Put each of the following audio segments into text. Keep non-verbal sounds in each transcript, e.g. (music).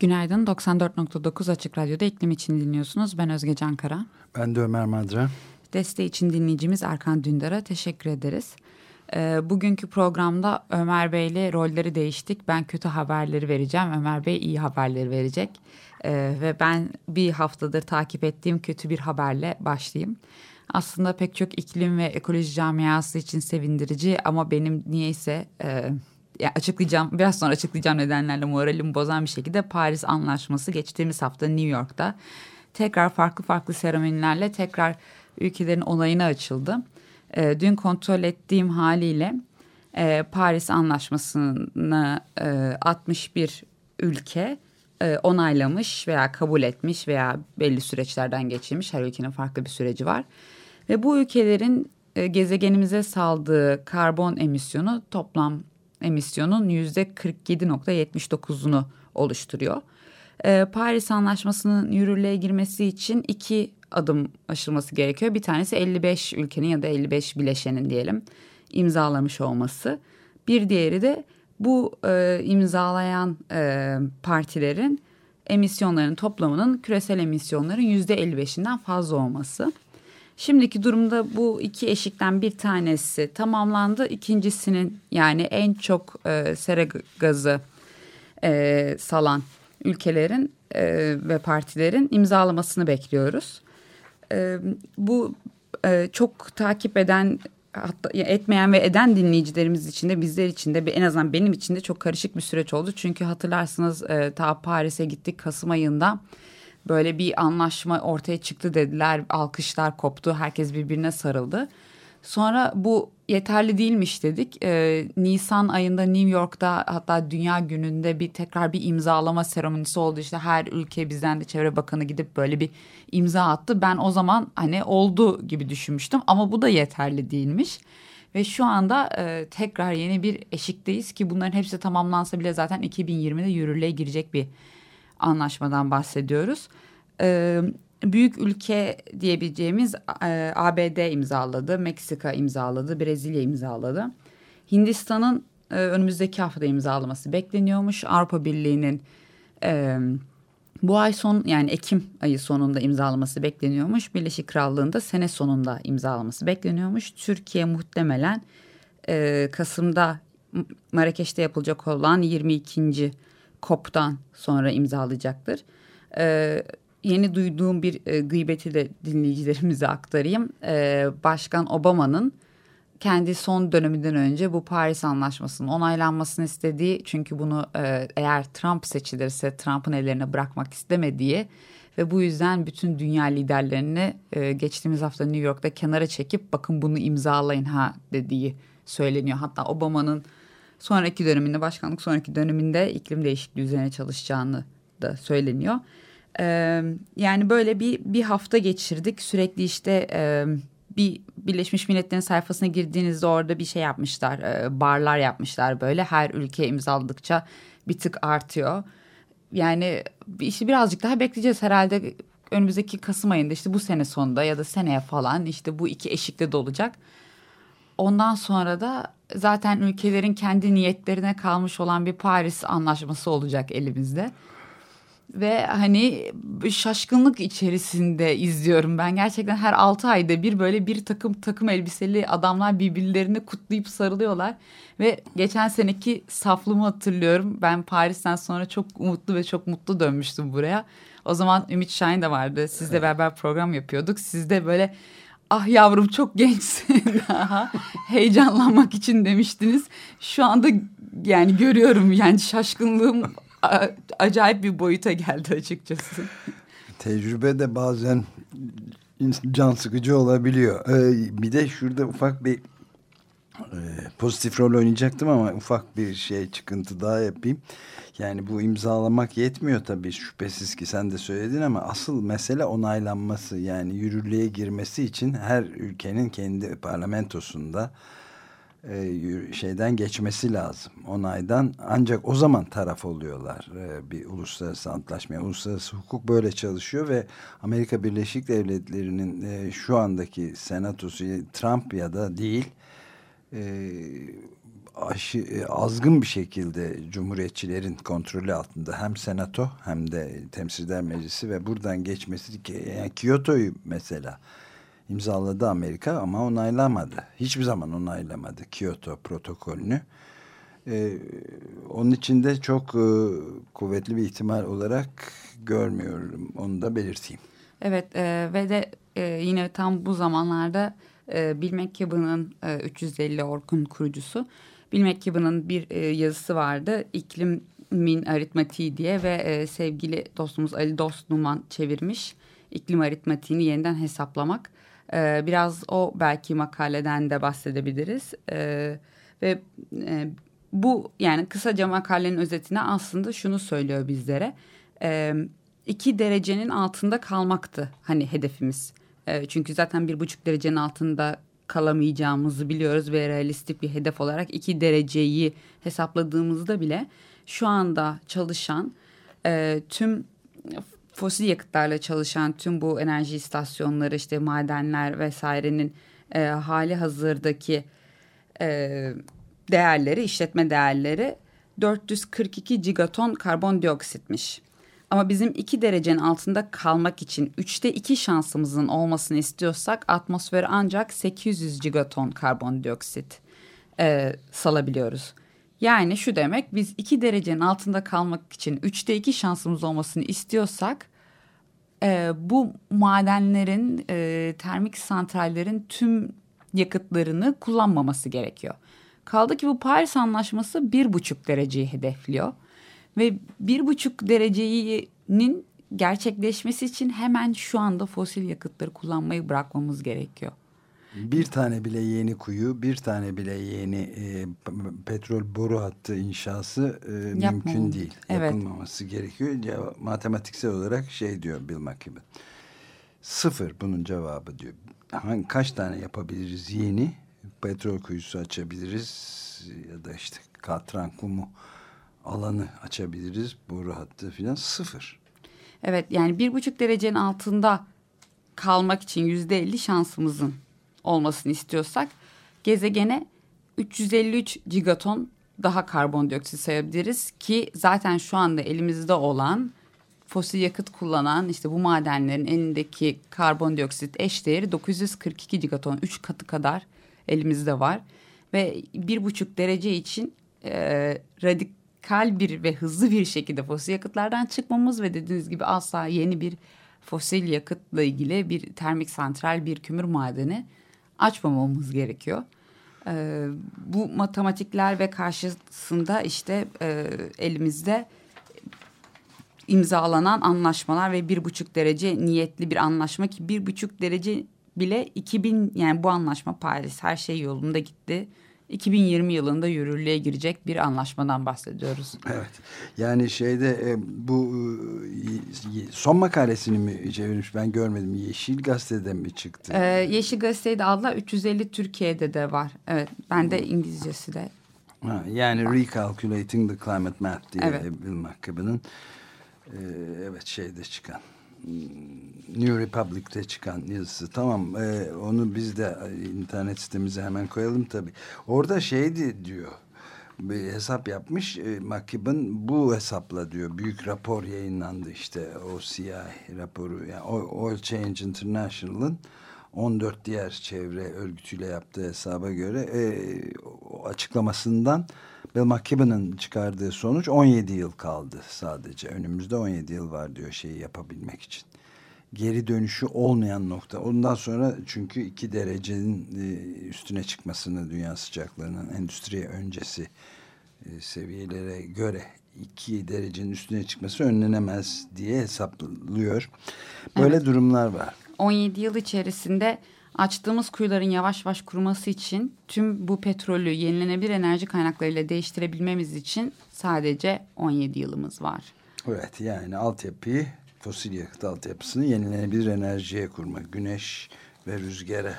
Günaydın. 94.9 Açık Radyo'da iklim için dinliyorsunuz. Ben Özge Cankara. Ben de Ömer Madra. Desteği için dinleyicimiz Erkan Dündar'a teşekkür ederiz. Ee, bugünkü programda Ömer Bey ile rolleri değiştik. Ben kötü haberleri vereceğim. Ömer Bey iyi haberleri verecek. Ee, ve ben bir haftadır takip ettiğim kötü bir haberle başlayayım. Aslında pek çok iklim ve ekoloji camiası için sevindirici ama benim niyeyse... E, yani açıklayacağım biraz sonra açıklayacağım nedenlerle moralimi bozan bir şekilde Paris Anlaşması geçtiğimiz hafta New York'ta tekrar farklı farklı seremonilerle tekrar ülkelerin onayına açıldı. E, dün kontrol ettiğim haliyle e, Paris Anlaşması'nı e, 61 ülke e, onaylamış veya kabul etmiş veya belli süreçlerden geçirmiş. Her ülkenin farklı bir süreci var. Ve bu ülkelerin e, gezegenimize saldığı karbon emisyonu toplam emisyonun yüzde 47.79'unu oluşturuyor. Ee, Paris Anlaşması'nın yürürlüğe girmesi için iki adım aşılması gerekiyor. Bir tanesi 55 ülkenin ya da 55 bileşenin diyelim imzalamış olması. Bir diğeri de bu e, imzalayan e, partilerin emisyonların toplamının küresel emisyonların yüzde 55'inden fazla olması. Şimdiki durumda bu iki eşikten bir tanesi tamamlandı. İkincisinin yani en çok e, sera gazı e, salan ülkelerin e, ve partilerin imzalamasını bekliyoruz. E, bu e, çok takip eden hatta etmeyen ve eden dinleyicilerimiz için de bizler için de en azından benim için de çok karışık bir süreç oldu. Çünkü hatırlarsınız e, ta Paris'e gittik Kasım ayında böyle bir anlaşma ortaya çıktı dediler. Alkışlar koptu. Herkes birbirine sarıldı. Sonra bu yeterli değilmiş dedik. Ee, Nisan ayında New York'ta hatta Dünya Günü'nde bir tekrar bir imzalama seremonisi oldu. İşte her ülke bizden de Çevre Bakanı gidip böyle bir imza attı. Ben o zaman hani oldu gibi düşünmüştüm ama bu da yeterli değilmiş. Ve şu anda e, tekrar yeni bir eşikteyiz ki bunların hepsi tamamlansa bile zaten 2020'de yürürlüğe girecek bir anlaşmadan bahsediyoruz. Ee, büyük ülke diyebileceğimiz e, ABD imzaladı, Meksika imzaladı, Brezilya imzaladı. Hindistan'ın e, önümüzdeki hafta imzalaması bekleniyormuş. Avrupa Birliği'nin e, bu ay son yani Ekim ayı sonunda imzalaması bekleniyormuş. Birleşik Krallığı'nda sene sonunda imzalaması bekleniyormuş. Türkiye muhtemelen e, Kasım'da Marrakeş'te yapılacak olan 22. COP'tan sonra imzalayacaktır. E, yeni duyduğum bir e, gıybeti de dinleyicilerimize aktarayım. E, Başkan Obama'nın kendi son döneminden önce bu Paris Anlaşması'nın onaylanmasını istediği çünkü bunu e, eğer Trump seçilirse Trump'ın ellerine bırakmak istemediği ve bu yüzden bütün dünya liderlerini e, geçtiğimiz hafta New York'ta kenara çekip bakın bunu imzalayın ha dediği söyleniyor. Hatta Obama'nın sonraki döneminde başkanlık sonraki döneminde iklim değişikliği üzerine çalışacağını da söyleniyor. Ee, yani böyle bir bir hafta geçirdik sürekli işte e, bir Birleşmiş Milletler'in sayfasına girdiğinizde orada bir şey yapmışlar e, barlar yapmışlar böyle her ülke imzaladıkça bir tık artıyor. Yani işte birazcık daha bekleyeceğiz herhalde önümüzdeki Kasım ayında işte bu sene sonunda ya da seneye falan işte bu iki eşikte dolacak. Ondan sonra da zaten ülkelerin kendi niyetlerine kalmış olan bir Paris anlaşması olacak elimizde. Ve hani şaşkınlık içerisinde izliyorum ben. Gerçekten her altı ayda bir böyle bir takım takım elbiseli adamlar birbirlerini kutlayıp sarılıyorlar. Ve geçen seneki saflığımı hatırlıyorum. Ben Paris'ten sonra çok umutlu ve çok mutlu dönmüştüm buraya. O zaman Ümit Şahin de vardı. Sizle evet. beraber program yapıyorduk. Siz de böyle ah yavrum çok gençsin (laughs) daha heyecanlanmak için demiştiniz. Şu anda yani görüyorum yani şaşkınlığım acayip bir boyuta geldi açıkçası. Tecrübe de bazen can sıkıcı olabiliyor. Ee, bir de şurada ufak bir pozitif rol oynayacaktım ama ufak bir şey çıkıntı daha yapayım. Yani bu imzalamak yetmiyor tabii şüphesiz ki sen de söyledin ama asıl mesele onaylanması yani yürürlüğe girmesi için her ülkenin kendi parlamentosunda e, şeyden geçmesi lazım onaydan ancak o zaman taraf oluyorlar e, bir uluslararası antlaşmaya uluslararası hukuk böyle çalışıyor ve Amerika Birleşik Devletleri'nin e, şu andaki senatosu Trump ya da değil aşı, e, azgın bir şekilde cumhuriyetçilerin kontrolü altında hem senato hem de temsilciler meclisi ve buradan geçmesi yani Kyoto'yu mesela imzaladı Amerika ama onaylamadı. Hiçbir zaman onaylamadı Kyoto protokolünü. Ee, onun için de çok e, kuvvetli bir ihtimal olarak görmüyorum. Onu da belirteyim. Evet e, ve de e, yine tam bu zamanlarda Bill McKibben'ın e, 350 Ork'un kurucusu Bill McKibben'ın bir e, yazısı vardı. İklimin aritmatiği diye ve e, sevgili dostumuz Ali Dost Numan çevirmiş. İklim aritmatiğini yeniden hesaplamak. E, biraz o belki makaleden de bahsedebiliriz. E, ve e, bu yani kısaca makalenin özetine aslında şunu söylüyor bizlere. E, iki derecenin altında kalmaktı hani hedefimiz. E, çünkü zaten bir buçuk derecenin altında kalamayacağımızı biliyoruz ve realistik bir hedef olarak iki dereceyi hesapladığımızda bile şu anda çalışan e, tüm fosil yakıtlarla çalışan tüm bu enerji istasyonları işte madenler vesairenin e, hali hazırdaki e, değerleri işletme değerleri 442 gigaton karbondioksitmiş. Ama bizim iki derecenin altında kalmak için üçte iki şansımızın olmasını istiyorsak atmosfere ancak 800 gigaton karbondioksit e, salabiliyoruz. Yani şu demek biz iki derecenin altında kalmak için üçte iki şansımız olmasını istiyorsak e, bu madenlerin e, termik santrallerin tüm yakıtlarını kullanmaması gerekiyor. Kaldı ki bu Paris Anlaşması bir buçuk dereceyi hedefliyor. Ve bir buçuk derecenin gerçekleşmesi için hemen şu anda fosil yakıtları kullanmayı bırakmamız gerekiyor. Bir tane bile yeni kuyu, bir tane bile yeni e, petrol boru hattı inşası e, mümkün değil. Evet. Yapılmaması gerekiyor. Ya, matematiksel olarak şey diyor Bill McKibben. Sıfır bunun cevabı diyor. Hangi, kaç tane yapabiliriz yeni? Petrol kuyusu açabiliriz ya da işte katran kumu alanı açabiliriz. Boru hattı falan sıfır. Evet yani bir buçuk derecenin altında kalmak için yüzde elli şansımızın olmasını istiyorsak gezegene 353 gigaton daha karbondioksit sayabiliriz ki zaten şu anda elimizde olan fosil yakıt kullanan işte bu madenlerin elindeki karbondioksit eş değeri 942 gigaton 3 katı kadar elimizde var ve bir buçuk derece için e, radik radikal bir ve hızlı bir şekilde fosil yakıtlardan çıkmamız ve dediğiniz gibi asla yeni bir fosil yakıtla ilgili bir termik santral, bir kömür madeni açmamamız gerekiyor. Ee, bu matematikler ve karşısında işte e, elimizde imzalanan anlaşmalar ve bir buçuk derece niyetli bir anlaşma ki bir buçuk derece bile 2000 yani bu anlaşma Paris her şey yolunda gitti 2020 yılında yürürlüğe girecek bir anlaşmadan bahsediyoruz. Evet. Yani şeyde e, bu e, son makalesini mi çevirmiş ben görmedim. Yeşil Gazete'de mi çıktı? Ee, Yeşil Gazete'de aldılar 350 Türkiye'de de var. Evet. Ben de İngilizcesi de. Ha, yani Recalculating the Climate Map diye evet. Bill McKibben'ın e, evet şeyde çıkan New Republic'te çıkan yazısı. Tamam e, onu biz de internet sitemize hemen koyalım tabii. Orada şeydi diyor bir hesap yapmış. E, McKibben bu hesapla diyor büyük rapor yayınlandı işte OCI raporu yani Oil Change International'ın 14 diğer çevre örgütüyle yaptığı hesaba göre e, açıklamasından Bill McKibben'ın çıkardığı sonuç 17 yıl kaldı sadece. Önümüzde 17 yıl var diyor şeyi yapabilmek için. Geri dönüşü olmayan nokta. Ondan sonra çünkü iki derecenin e, üstüne çıkmasını dünya sıcaklığının endüstriye öncesi e, seviyelere göre iki derecenin üstüne çıkması önlenemez diye hesaplıyor. Böyle evet. durumlar var. 17 yıl içerisinde Açtığımız kuyuların yavaş yavaş kuruması için tüm bu petrolü yenilenebilir enerji kaynaklarıyla değiştirebilmemiz için sadece 17 yılımız var. Evet yani altyapıyı fosil yakıt altyapısını yenilenebilir enerjiye kurmak. Güneş ve rüzgara,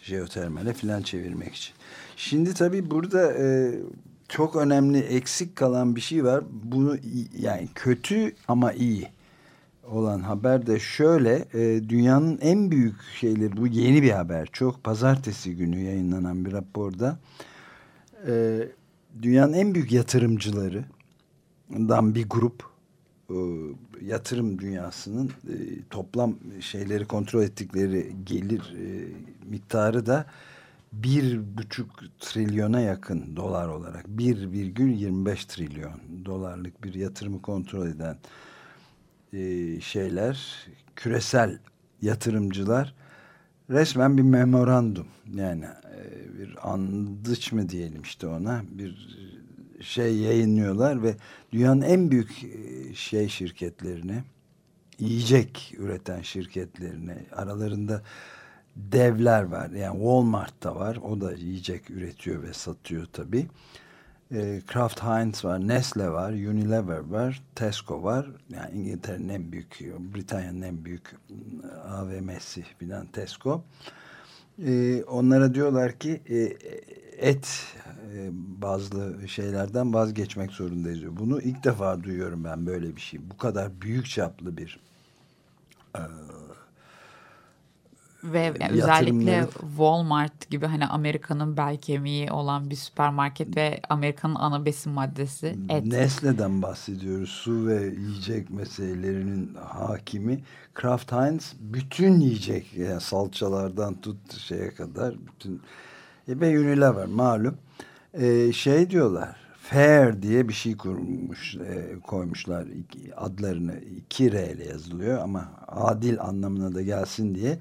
jeotermale filan çevirmek için. Şimdi tabii burada e, çok önemli eksik kalan bir şey var. Bunu yani kötü ama iyi olan haber de şöyle e, dünyanın en büyük şeyleri bu yeni bir haber çok pazartesi günü yayınlanan bir raporda e, dünyanın en büyük yatırımcılarından bir grup e, yatırım dünyasının toplam şeyleri kontrol ettikleri gelir miktarı da bir buçuk trilyona yakın dolar olarak bir virgül yirmi beş trilyon dolarlık bir yatırımı kontrol eden e, şeyler küresel yatırımcılar resmen bir memorandum yani e, bir andıç mı diyelim işte ona bir şey yayınlıyorlar ve dünyanın en büyük e, şey şirketlerini yiyecek üreten şirketlerini aralarında devler var. Yani Walmart da var. O da yiyecek üretiyor ve satıyor tabii. E, Kraft Heinz var, Nestle var, Unilever var, Tesco var. Yani İngiltere'nin en büyük, Britanya'nın en büyük AVM'si filan Tesco. E, onlara diyorlar ki e, et e, bazı şeylerden vazgeçmek zorundayız. Bunu ilk defa duyuyorum ben böyle bir şey. Bu kadar büyük çaplı bir e, ve yani özellikle Walmart gibi hani Amerika'nın bel kemiği olan bir süpermarket ve Amerika'nın ana besin maddesi et. Nestle'den bahsediyoruz. Su ve yiyecek meselelerinin hakimi. Kraft Heinz bütün yiyecek yani salçalardan tut şeye kadar bütün e, ve Unilever malum. E, şey diyorlar Fair diye bir şey kurmuş, e, koymuşlar adlarını iki R ile yazılıyor ama adil anlamına da gelsin diye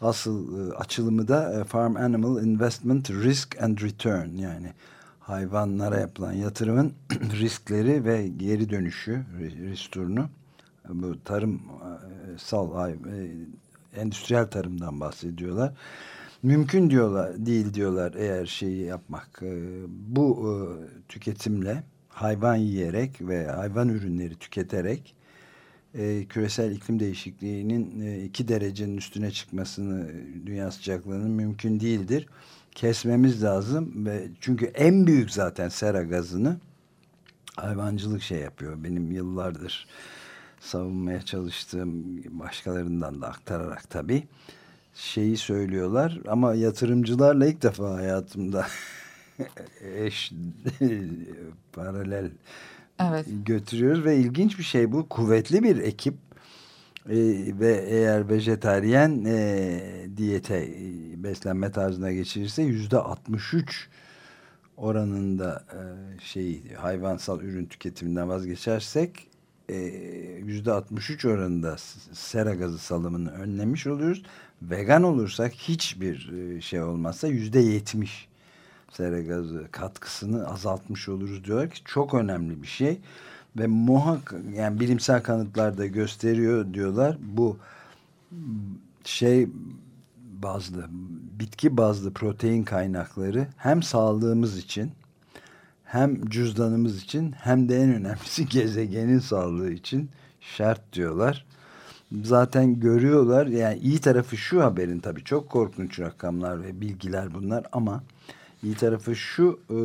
Asıl e, açılımı da e, Farm Animal Investment Risk and Return yani hayvanlara yapılan yatırımın (clears throat) riskleri ve geri dönüşü, restorunu bu tarım e, sal endüstriyel tarımdan bahsediyorlar. Mümkün diyorlar, değil diyorlar eğer şeyi yapmak. Bu tüketimle hayvan yiyerek ve hayvan ürünleri tüketerek e, küresel iklim değişikliğinin e, iki derecenin üstüne çıkmasını dünya sıcaklığının mümkün değildir. Kesmemiz lazım ve çünkü en büyük zaten sera gazını hayvancılık şey yapıyor. Benim yıllardır savunmaya çalıştığım başkalarından da aktararak tabii şeyi söylüyorlar ama yatırımcılarla ilk defa hayatımda (laughs) eş (laughs) paralel evet. götürüyoruz ve ilginç bir şey bu. Kuvvetli bir ekip ee, ve eğer vejetaryen e, diyete e, beslenme tarzına geçirirse yüzde 63 oranında e, şey hayvansal ürün tüketiminden vazgeçersek e, yüzde 63 oranında sera gazı salımını önlemiş oluyoruz. Vegan olursak hiçbir e, şey olmazsa yüzde 70 sera gazı katkısını azaltmış oluruz diyorlar ki çok önemli bir şey ve muhak yani bilimsel kanıtlar da gösteriyor diyorlar bu şey bazlı bitki bazlı protein kaynakları hem sağlığımız için hem cüzdanımız için hem de en önemlisi (laughs) gezegenin sağlığı için şart diyorlar. Zaten görüyorlar yani iyi tarafı şu haberin tabii çok korkunç rakamlar ve bilgiler bunlar ama İyi tarafı şu e,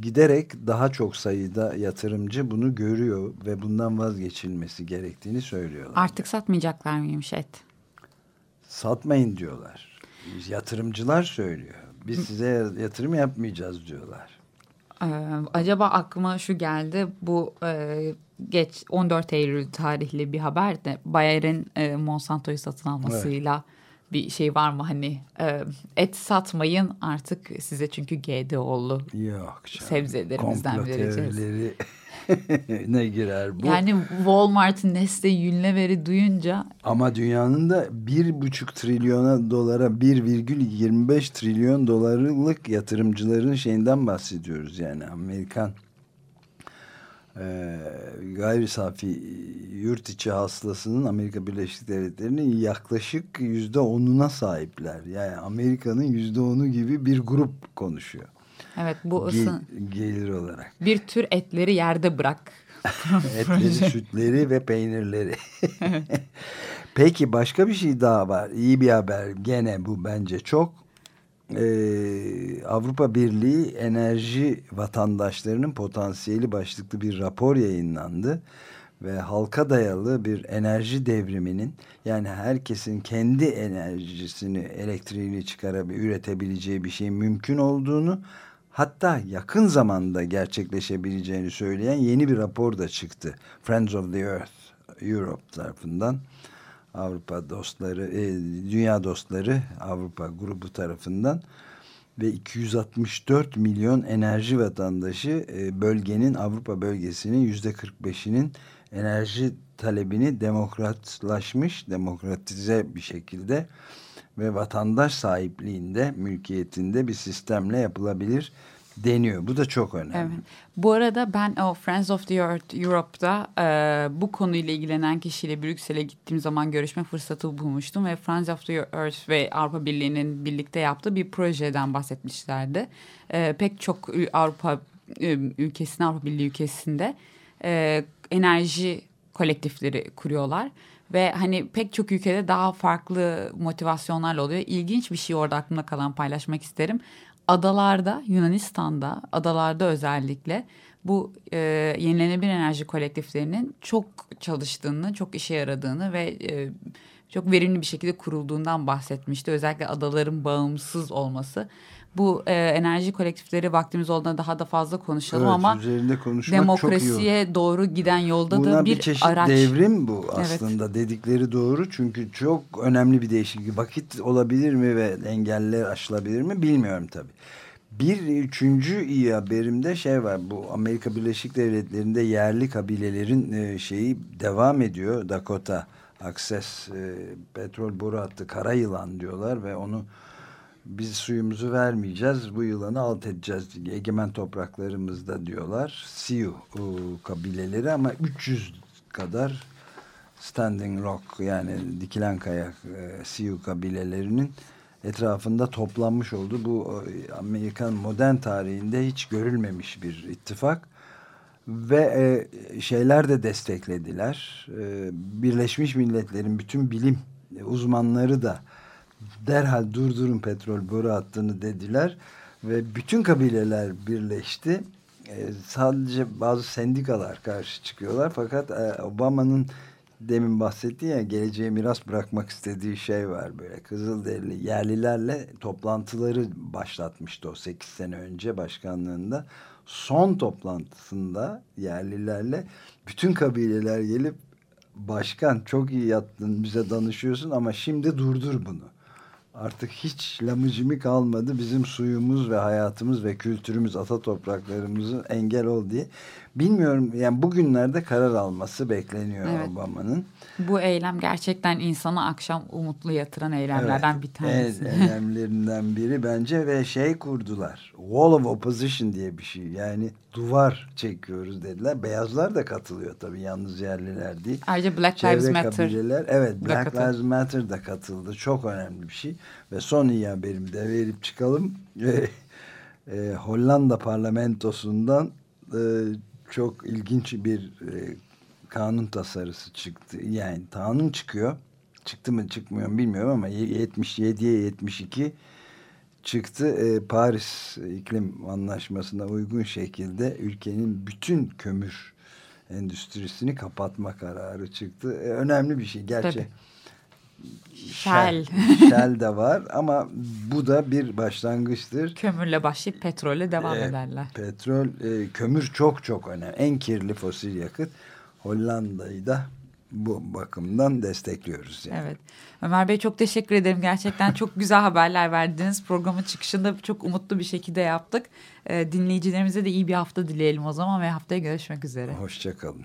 giderek daha çok sayıda yatırımcı bunu görüyor ve bundan vazgeçilmesi gerektiğini söylüyorlar. Artık satmayacaklar mıymış et? Satmayın diyorlar. Yatırımcılar söylüyor. Biz size yatırım yapmayacağız diyorlar. Ee, acaba aklıma şu geldi bu e, geç 14 Eylül tarihli bir haber de Bayer'in e, Monsanto'yu satın almasıyla evet bir şey var mı hani e, et satmayın artık size çünkü GDO'lu Yok canım. sebzelerimizden vereceğiz. (laughs) ne girer bu? Yani Walmart'ın Nestle Unilever'i duyunca. Ama dünyanın da bir buçuk trilyona dolara bir virgül 25 trilyon dolarlık yatırımcıların şeyinden bahsediyoruz yani Amerikan e, gayri safi yurt içi hasılasının Amerika Birleşik Devletleri'nin yaklaşık yüzde onuna sahipler. Yani Amerika'nın yüzde onu gibi bir grup konuşuyor. Evet bu ısın... gelir olarak. Bir tür etleri yerde bırak. (laughs) etleri, sütleri ve peynirleri. (laughs) Peki başka bir şey daha var. İyi bir haber gene bu bence çok. Ee, Avrupa Birliği enerji vatandaşlarının potansiyeli başlıklı bir rapor yayınlandı ve halka dayalı bir enerji devriminin yani herkesin kendi enerjisini elektriğini çıkarıp üretebileceği bir şeyin mümkün olduğunu hatta yakın zamanda gerçekleşebileceğini söyleyen yeni bir rapor da çıktı. Friends of the Earth Europe tarafından Avrupa dostları, e, dünya dostları Avrupa grubu tarafından ve 264 milyon enerji vatandaşı e, bölgenin Avrupa bölgesinin yüzde 45'inin enerji talebini demokratlaşmış, demokratize bir şekilde ve vatandaş sahipliğinde, mülkiyetinde bir sistemle yapılabilir deniyor. Bu da çok önemli. Evet. Bu arada ben o Friends of the Earth Europe'da e, bu konuyla ilgilenen kişiyle Brüksel'e gittiğim zaman görüşme fırsatı bulmuştum ve Friends of the Earth ve Avrupa Birliği'nin birlikte yaptığı bir projeden bahsetmişlerdi. E, pek çok Avrupa e, ülkesinde, Avrupa Birliği ülkesinde e, enerji kolektifleri kuruyorlar ve hani pek çok ülkede daha farklı motivasyonlarla oluyor. İlginç bir şey orada aklımda kalan paylaşmak isterim adalarda Yunanistan'da adalarda özellikle bu e, yenilenebilir enerji kolektiflerinin çok çalıştığını, çok işe yaradığını ve e, çok verimli bir şekilde kurulduğundan bahsetmişti. Özellikle adaların bağımsız olması bu e, enerji kolektifleri vaktimiz olduğunda daha da fazla konuşalım evet, ama demokrasiye doğru giden yolda Buna da bir, bir çeşit araç. devrim bu aslında evet. dedikleri doğru çünkü çok önemli bir değişiklik. Vakit olabilir mi ve engeller aşılabilir mi bilmiyorum tabii. Bir üçüncü iyi haberimde şey var bu Amerika Birleşik Devletleri'nde yerli kabilelerin e, şeyi devam ediyor. Dakota Access e, petrol boru hattı kara yılan diyorlar ve onu biz suyumuzu vermeyeceğiz bu yılanı alt edeceğiz. Egemen topraklarımızda diyorlar. Sioux kabileleri ama 300 kadar Standing Rock yani dikilen kayak e, Sioux kabilelerinin etrafında toplanmış oldu. Bu e, Amerikan modern tarihinde hiç görülmemiş bir ittifak ve e, şeyler de desteklediler. E, Birleşmiş Milletler'in bütün bilim uzmanları da derhal durdurun petrol boru hattını dediler ve bütün kabileler birleşti. E, sadece bazı sendikalar karşı çıkıyorlar fakat e, Obama'nın demin bahsettiği ya geleceğe miras bırakmak istediği şey var böyle Kızılderili yerlilerle toplantıları başlatmıştı o 8 sene önce başkanlığında son toplantısında yerlilerle bütün kabileler gelip başkan çok iyi yattın bize danışıyorsun ama şimdi durdur bunu artık hiç lamıcımı kalmadı. Bizim suyumuz ve hayatımız ve kültürümüz, ata topraklarımızın engel ol diye. Bilmiyorum yani bugünlerde karar alması bekleniyor evet. Obama'nın. Bu eylem gerçekten insanı akşam umutlu yatıran eylemlerden evet, bir tanesi. En eylemlerinden biri bence ve şey kurdular. Wall of Opposition diye bir şey. Yani duvar çekiyoruz dediler. Beyazlar da katılıyor tabii yalnız yerliler değil. Ayrıca Black Lives Matter. Kabileler, evet Black Lives Matter da katıldı. Çok önemli bir şey. Ve son iyi haberimi de verip çıkalım. (laughs) e, Hollanda parlamentosundan e, çok ilginç bir e, kanun tasarısı çıktı. Yani kanun çıkıyor. Çıktı mı çıkmıyor mu bilmiyorum ama 77'ye 72 çıktı. E, Paris İklim Anlaşması'na uygun şekilde ülkenin bütün kömür endüstrisini kapatma kararı çıktı. E, önemli bir şey. Gerçi Tabii. Shell. (laughs) Shell de var ama bu da bir başlangıçtır. Kömürle başlayıp petrolle devam e, ederler. Petrol, e, kömür çok çok önemli. En kirli fosil yakıt. Hollanda'yı da bu bakımdan destekliyoruz. Yani. Evet. Ömer Bey çok teşekkür ederim. Gerçekten çok güzel haberler verdiniz. Programın çıkışında çok umutlu bir şekilde yaptık. Ee, dinleyicilerimize de iyi bir hafta dileyelim o zaman ve haftaya görüşmek üzere. Hoşçakalın.